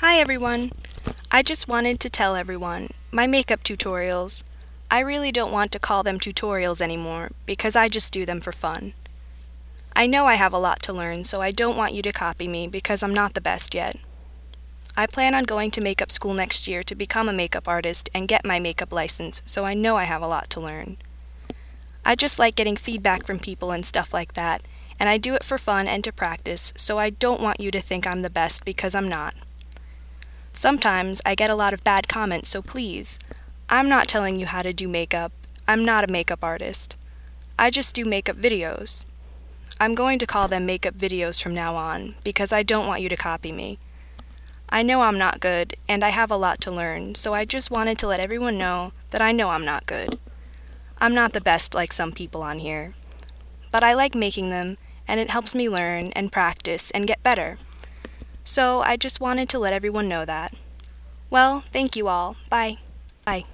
Hi everyone! I just wanted to tell everyone, my makeup tutorials, I really don't want to call them tutorials anymore because I just do them for fun. I know I have a lot to learn, so I don't want you to copy me because I'm not the best yet. I plan on going to makeup school next year to become a makeup artist and get my makeup license, so I know I have a lot to learn. I just like getting feedback from people and stuff like that, and I do it for fun and to practice, so I don't want you to think I'm the best because I'm not. Sometimes I get a lot of bad comments, so please, I'm not telling you how to do makeup. I'm not a makeup artist. I just do makeup videos. I'm going to call them makeup videos from now on because I don't want you to copy me. I know I'm not good, and I have a lot to learn, so I just wanted to let everyone know that I know I'm not good. I'm not the best like some people on here. But I like making them, and it helps me learn and practice and get better. So I just wanted to let everyone know that. Well, thank you all. Bye. Bye.